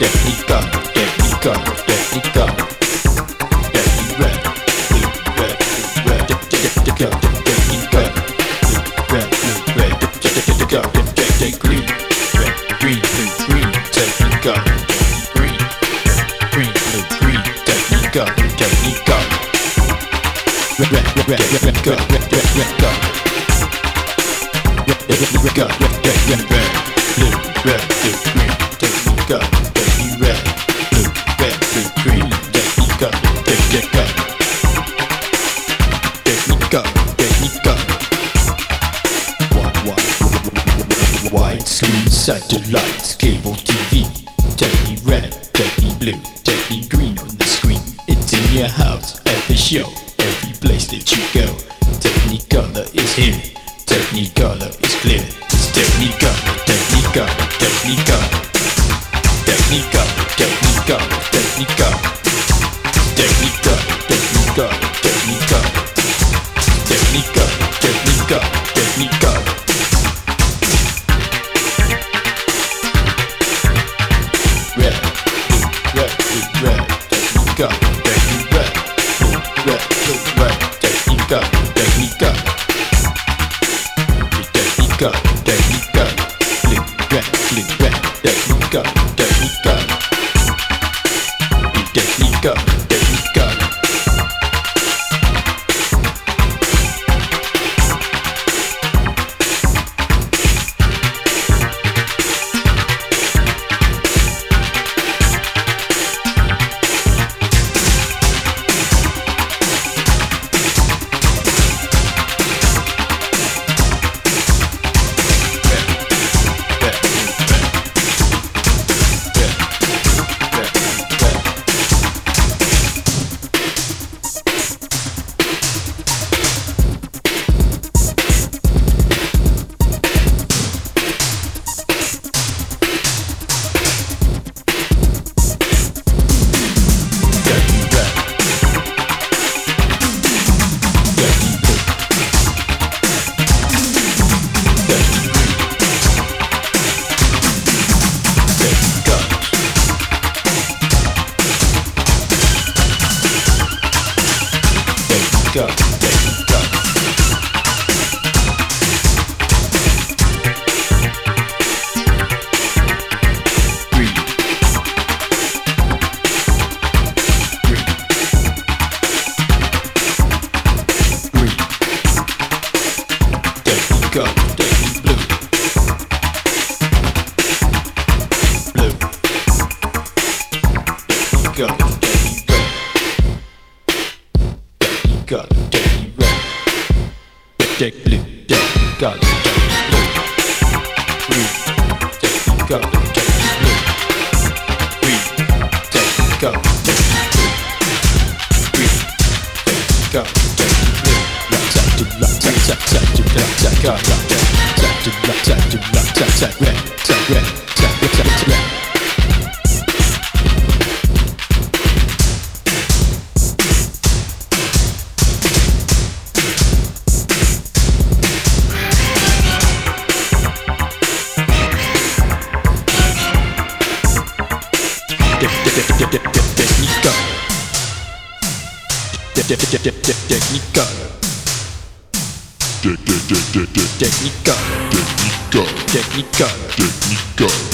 Red, red, red, red, red, red, red. Red, red, red, red, red, red, red. Red, red, red, red, red, red, red. Red, red, red, red, red, red, red. Red, red, red, red, red, red, red. Red, red, red, red, red, red, red. Red, red, red, red, red, red, red. Red, red, red, red, red, red, red. Red, red, red, red, red, red, red. Red, red, red, red, red, red, red. Satellites, cable TV, Techie red, Techie blue, Techie green on the screen. It's in your house, every show, every place that you go. Technicolor is here, Technicolor is clear. It's Technicolor, Technicolor. Technicolor, Technicolor, Technicolor. Technicolor, Technicolor, Technicolor. Blue, red, Go, Technique go, technique red. Tech blue, technique go, technique blue. Breathe. Technique go, technique blue. Breathe. Technique go, technique blue. Breathe. Technique go, technique blue. Lock, tap, to lock, tap, tap, tap, to lock, tap, go, lock, tap, tap, to lock, tap, to tap, tap, red, tap, red, red, tap, tap, red. Technicolor. Technicolor. Technicolor. Technicolor. Technicolor.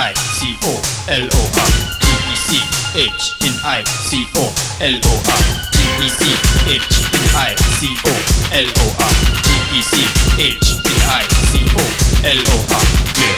T-E-C-H-N-I-C-O-L-O-R T-E-C-H-N-I-C-O-L-O-R T-E-C-H-N-I-C-O-L-O-R T-E-C-H-N-I-C-O-L-O-R Yeah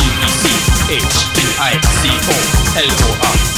T-E-C-H-N-I-C-O-L-O-R Here, here,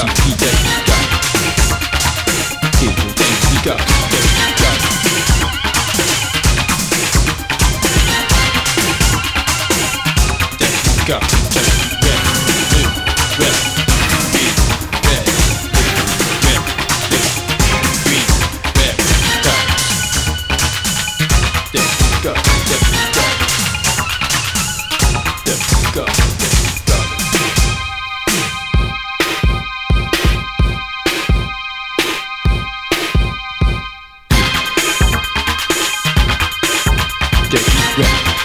Giga, Giga, Giga. Giga, Giga, Giga. Yeah.